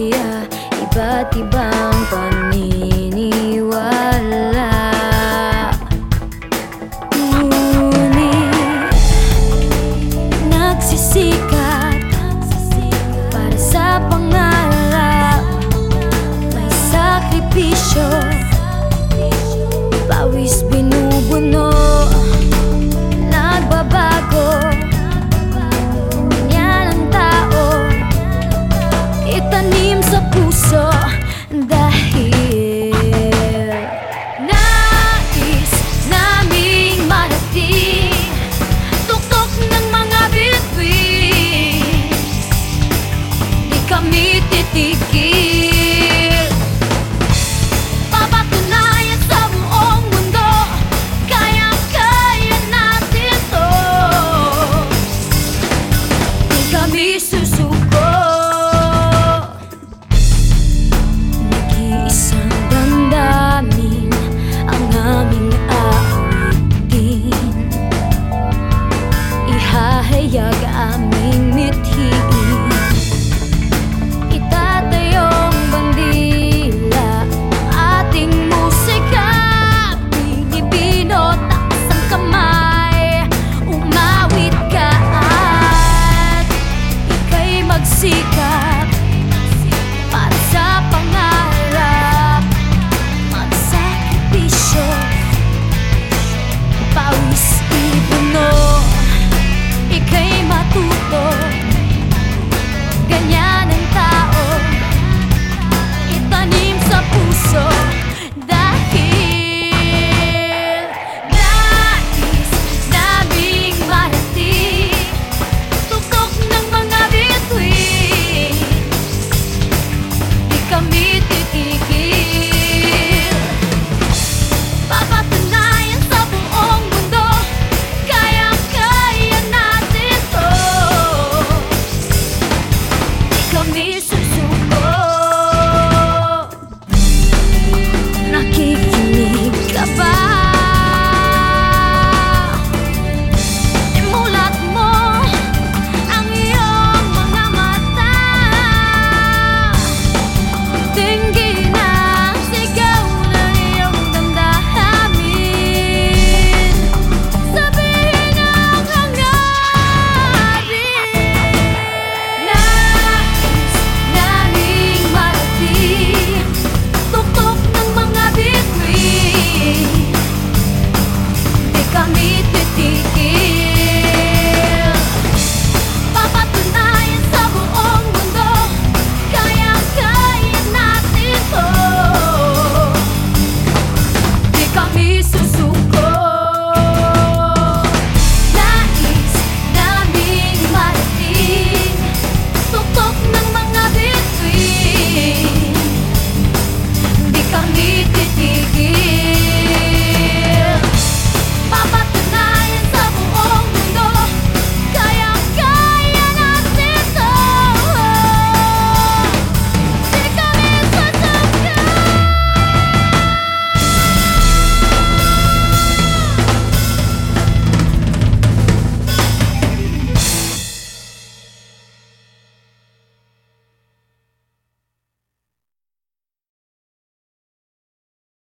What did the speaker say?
ideya Iba't ibang paniniwala. Ngunit Nagsisikat Para sa pangarap. May sakripisyo. Pawis bilang